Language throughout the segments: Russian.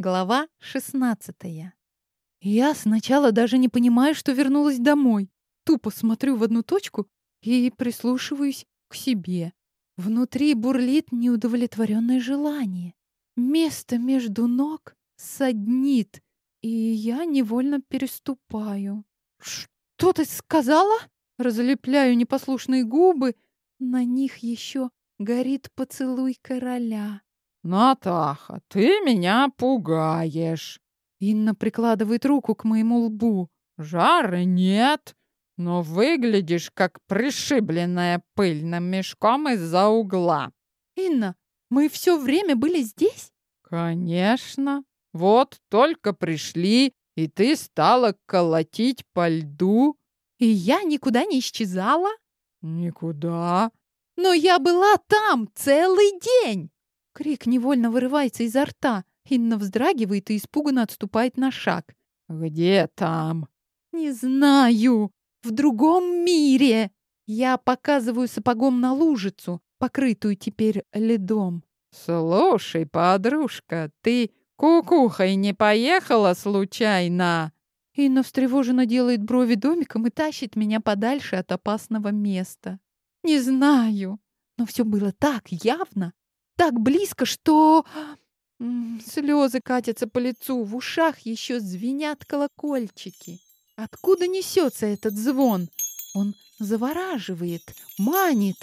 Глава 16 Я сначала даже не понимаю, что вернулась домой. Тупо смотрю в одну точку и прислушиваюсь к себе. Внутри бурлит неудовлетворенное желание. Место между ног саднит, и я невольно переступаю. «Что ты сказала?» Разлепляю непослушные губы. На них еще горит поцелуй короля. «Натаха, ты меня пугаешь!» Инна прикладывает руку к моему лбу. «Жары нет, но выглядишь как пришибленная пыльным мешком из-за угла». «Инна, мы все время были здесь?» «Конечно. Вот только пришли, и ты стала колотить по льду». «И я никуда не исчезала?» «Никуда». «Но я была там целый день!» Крик невольно вырывается изо рта. Инна вздрагивает и испуганно отступает на шаг. «Где там?» «Не знаю. В другом мире!» Я показываю сапогом на лужицу, покрытую теперь ледом. «Слушай, подружка, ты кукухой не поехала случайно?» Инна встревоженно делает брови домиком и тащит меня подальше от опасного места. «Не знаю, но все было так явно, так близко, что... Слезы катятся по лицу, в ушах еще звенят колокольчики. Откуда несется этот звон? Он завораживает, манит,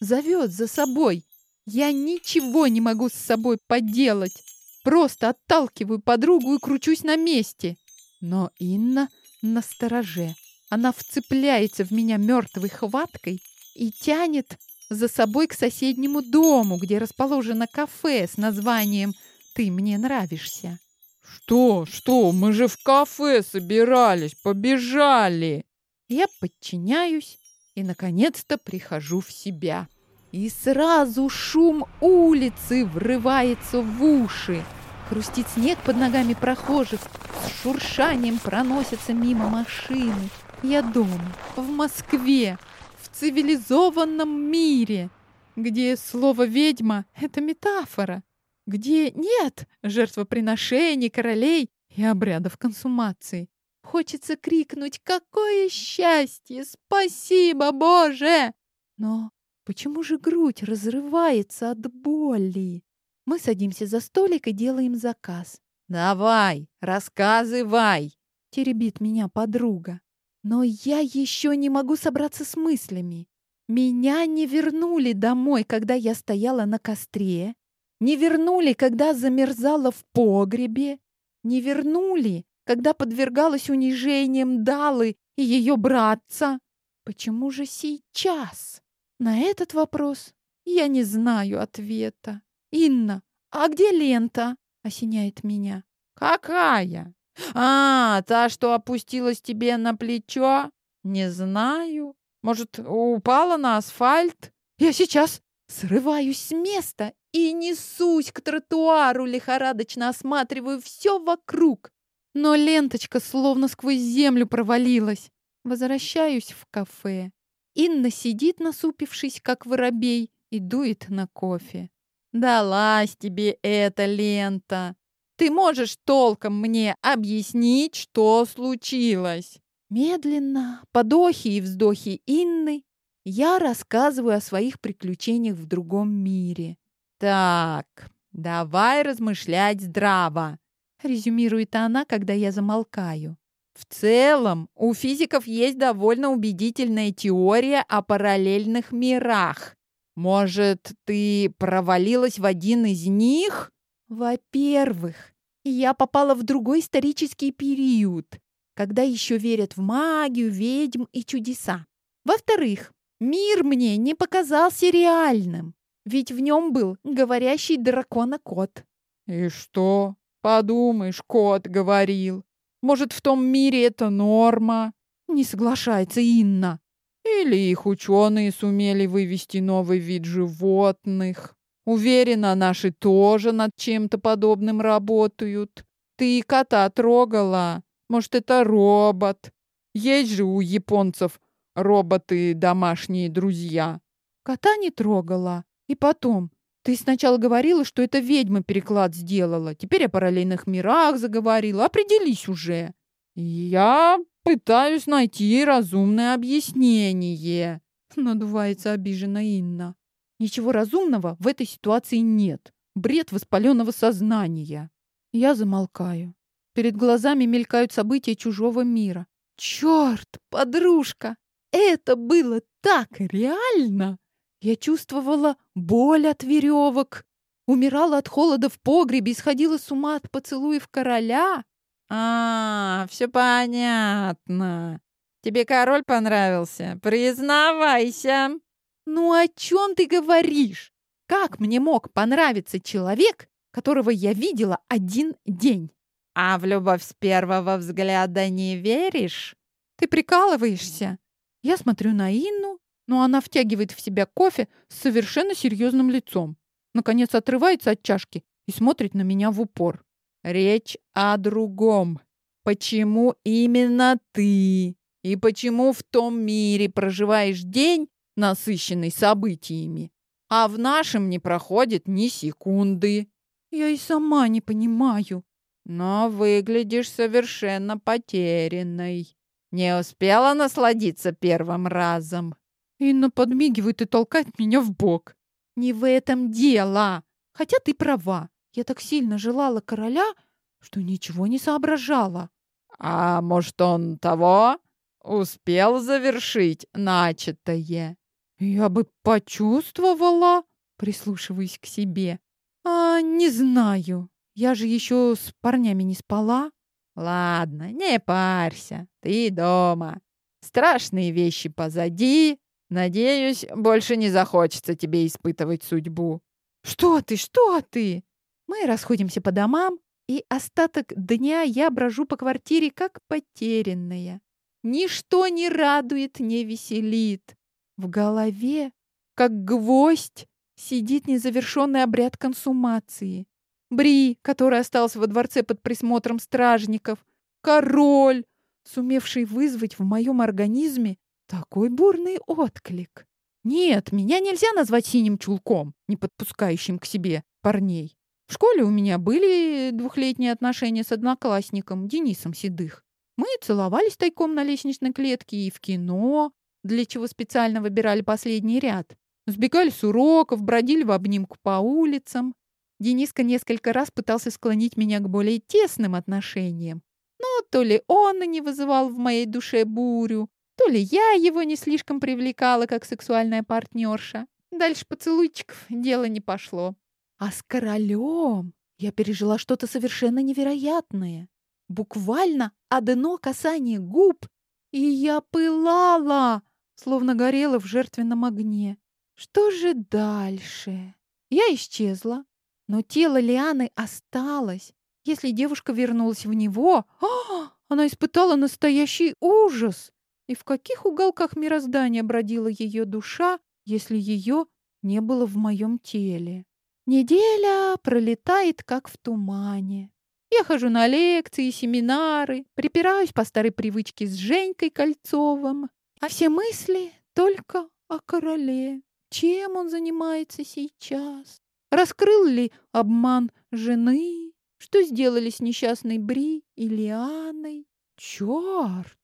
зовет за собой. Я ничего не могу с собой поделать. Просто отталкиваю подругу и кручусь на месте. Но Инна настороже. Она вцепляется в меня мертвой хваткой и тянет за собой к соседнему дому, где расположено кафе с названием «Ты мне нравишься». «Что? Что? Мы же в кафе собирались, побежали!» Я подчиняюсь и, наконец-то, прихожу в себя. И сразу шум улицы врывается в уши. Хрустит снег под ногами прохожих, с шуршанием проносятся мимо машины. Я дома, в Москве, цивилизованном мире, где слово «ведьма» — это метафора, где нет жертвоприношений, королей и обрядов консумации. Хочется крикнуть «Какое счастье! Спасибо, Боже!» Но почему же грудь разрывается от боли? Мы садимся за столик и делаем заказ. «Давай, рассказывай!» — теребит меня подруга. Но я еще не могу собраться с мыслями. Меня не вернули домой, когда я стояла на костре. Не вернули, когда замерзала в погребе. Не вернули, когда подвергалась унижением Далы и ее братца. Почему же сейчас? На этот вопрос я не знаю ответа. Инна, а где лента? Осеняет меня. Какая? «А, та, что опустилась тебе на плечо? Не знаю. Может, упала на асфальт?» «Я сейчас срываюсь с места и несусь к тротуару, лихорадочно осматриваю все вокруг. Но ленточка словно сквозь землю провалилась. Возвращаюсь в кафе. Инна сидит, насупившись, как воробей, и дует на кофе. «Далась тебе эта лента!» Ты можешь толком мне объяснить, что случилось?» Медленно, подохи и вздохи Инны, я рассказываю о своих приключениях в другом мире. «Так, давай размышлять здраво», — резюмирует она, когда я замолкаю. В целом, у физиков есть довольно убедительная теория о параллельных мирах. Может, ты провалилась в один из них? Во-первых, я попала в другой исторический период, когда еще верят в магию, ведьм и чудеса. Во-вторых, мир мне не показался реальным, ведь в нем был говорящий дракона-кот. И что? Подумаешь, кот говорил. Может, в том мире это норма? Не соглашается Инна. Или их ученые сумели вывести новый вид животных. Уверена, наши тоже над чем-то подобным работают. Ты кота трогала? Может, это робот? Есть же у японцев роботы домашние друзья. Кота не трогала. И потом, Ты сначала говорила, что это ведьма переклад сделала. Теперь о параллельных мирах заговорила. Определись уже. Я пытаюсь найти разумное объяснение. Надувается обижена Инна. Ничего разумного в этой ситуации нет. Бред воспаленного сознания. Я замолкаю. Перед глазами мелькают события чужого мира. Черт, подружка! Это было так реально! Я чувствовала боль от веревок, умирала от холода в погребе, сходила с ума от поцелуев короля. А, все понятно. Тебе король понравился? Признавайся. Ну о чем ты говоришь? Как мне мог понравиться человек, которого я видела один день? А в любовь с первого взгляда не веришь? Ты прикалываешься? Я смотрю на Инну, но она втягивает в себя кофе с совершенно серьезным лицом. Наконец отрывается от чашки и смотрит на меня в упор. Речь о другом. Почему именно ты? И почему в том мире проживаешь день, насыщенный событиями, а в нашем не проходит ни секунды? Я и сама не понимаю. Но выглядишь совершенно потерянной. Не успела насладиться первым разом. Инна подмигивает и толкает меня в бок. Не в этом дело. Хотя ты права. Я так сильно желала короля, что ничего не соображала. А может, он того? Успел завершить начатое? Я бы почувствовала, прислушиваясь к себе. А, не знаю. Я же еще с парнями не спала. Ладно, не парься. Ты дома. Страшные вещи позади. Надеюсь, больше не захочется тебе испытывать судьбу. Что ты, что ты? Мы расходимся по домам, и остаток дня я брожу по квартире как потерянная. Ничто не радует, не веселит. В голове, как гвоздь, сидит незавершенный обряд консумации. Бри, который остался во дворце под присмотром стражников. Король, сумевший вызвать в моем организме такой бурный отклик. Нет, меня нельзя назвать синим чулком, не подпускающим к себе парней. В школе у меня были двухлетние отношения с одноклассником Денисом Седых. Мы целовались тайком на лестничной клетке и в кино, для чего специально выбирали последний ряд. Сбегали с уроков, бродили в обнимку по улицам. Дениска несколько раз пытался склонить меня к более тесным отношениям. Но то ли он не вызывал в моей душе бурю, то ли я его не слишком привлекала, как сексуальная партнерша. Дальше поцелуйчиков дело не пошло. А с королем я пережила что-то совершенно невероятное. Буквально одно касание губ, и я пылала, словно горела в жертвенном огне. Что же дальше? Я исчезла, но тело Лианы осталось. Если девушка вернулась в него, а, она испытала настоящий ужас. И в каких уголках мироздания бродила ее душа, если ее не было в моем теле? Неделя пролетает, как в тумане. Я хожу на лекции, семинары, припираюсь по старой привычке с Женькой Кольцовым, а все мысли только о короле. Чем он занимается сейчас? Раскрыл ли обман жены? Что сделали с несчастной Бри и Лианой? Черт!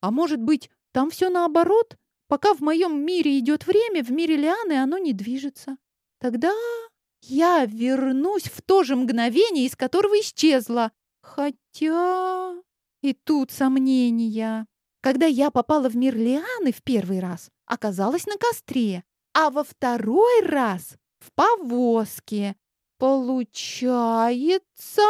А может быть, там все наоборот? Пока в моем мире идет время, в мире Лианы оно не движется. Тогда я вернусь в то же мгновение, из которого исчезла. Хотя... И тут сомнения. Когда я попала в мир Лианы в первый раз, оказалась на костре, а во второй раз в повозке. Получается...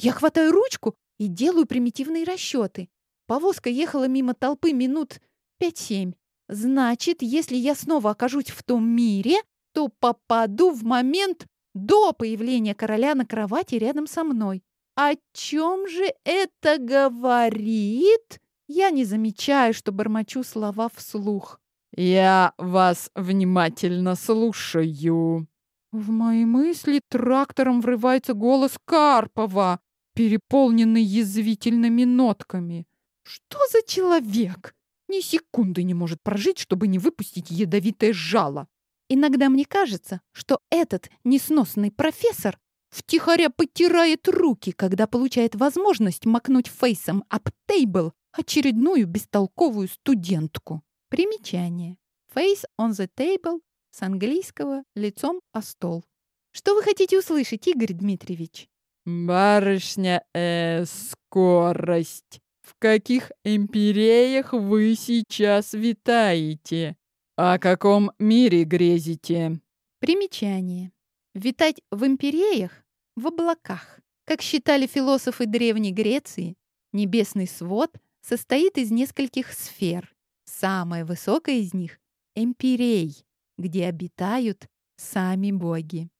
Я хватаю ручку и делаю примитивные расчеты. Повозка ехала мимо толпы минут пять-семь. Значит, если я снова окажусь в том мире, то попаду в момент до появления короля на кровати рядом со мной. О чем же это говорит? Я не замечаю, что бормочу слова вслух. «Я вас внимательно слушаю». В мои мысли трактором врывается голос Карпова, переполненный язвительными нотками. Что за человек? Ни секунды не может прожить, чтобы не выпустить ядовитое жало. Иногда мне кажется, что этот несносный профессор втихаря потирает руки, когда получает возможность макнуть фейсом об тейбл очередную бестолковую студентку. Примечание. Face on the table с английского лицом о стол. Что вы хотите услышать, Игорь Дмитриевич? Барышня, э, скорость. В каких империях вы сейчас витаете? О каком мире грезите? Примечание. Витать в империях, в облаках. Как считали философы Древней Греции, небесный свод состоит из нескольких сфер. Самая высокая из них — эмпирей, где обитают сами боги.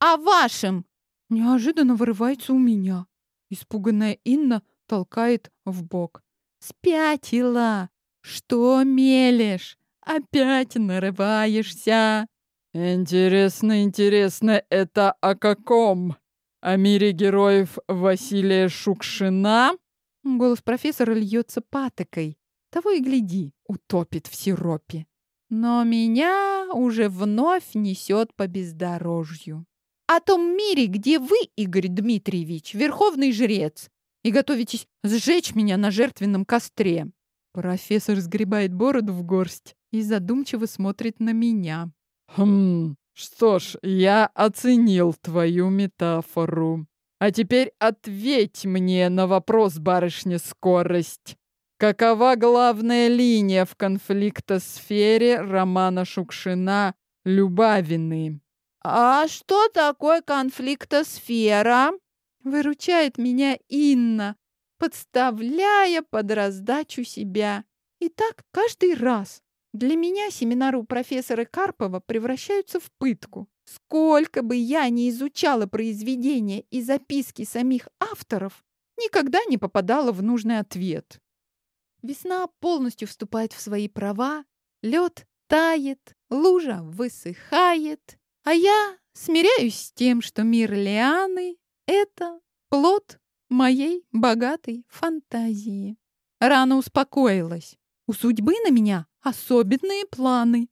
«А вашим?» Неожиданно вырывается у меня. Испуганная Инна толкает в бок. «Спятила! Что мелешь? Опять нарываешься!» «Интересно, интересно, это о каком? О мире героев Василия Шукшина?» Голос профессора льется патокой. Того и гляди, утопит в сиропе. Но меня уже вновь несет по бездорожью. О том мире, где вы, Игорь Дмитриевич, верховный жрец, и готовитесь сжечь меня на жертвенном костре. Профессор сгребает бороду в горсть и задумчиво смотрит на меня. Хм, что ж, я оценил твою метафору. А теперь ответь мне на вопрос, барышня Скорость. Какова главная линия в конфликтосфере романа Шукшина «Любавины»? «А что такое конфликтосфера?» Выручает меня Инна, подставляя под раздачу себя. И так каждый раз. Для меня семинары у профессора Карпова превращаются в пытку. Сколько бы я ни изучала произведения и записки самих авторов, никогда не попадала в нужный ответ. Весна полностью вступает в свои права, лед тает, лужа высыхает, а я смиряюсь с тем, что мир Лианы — это плод моей богатой фантазии. Рано успокоилась. У судьбы на меня особенные планы.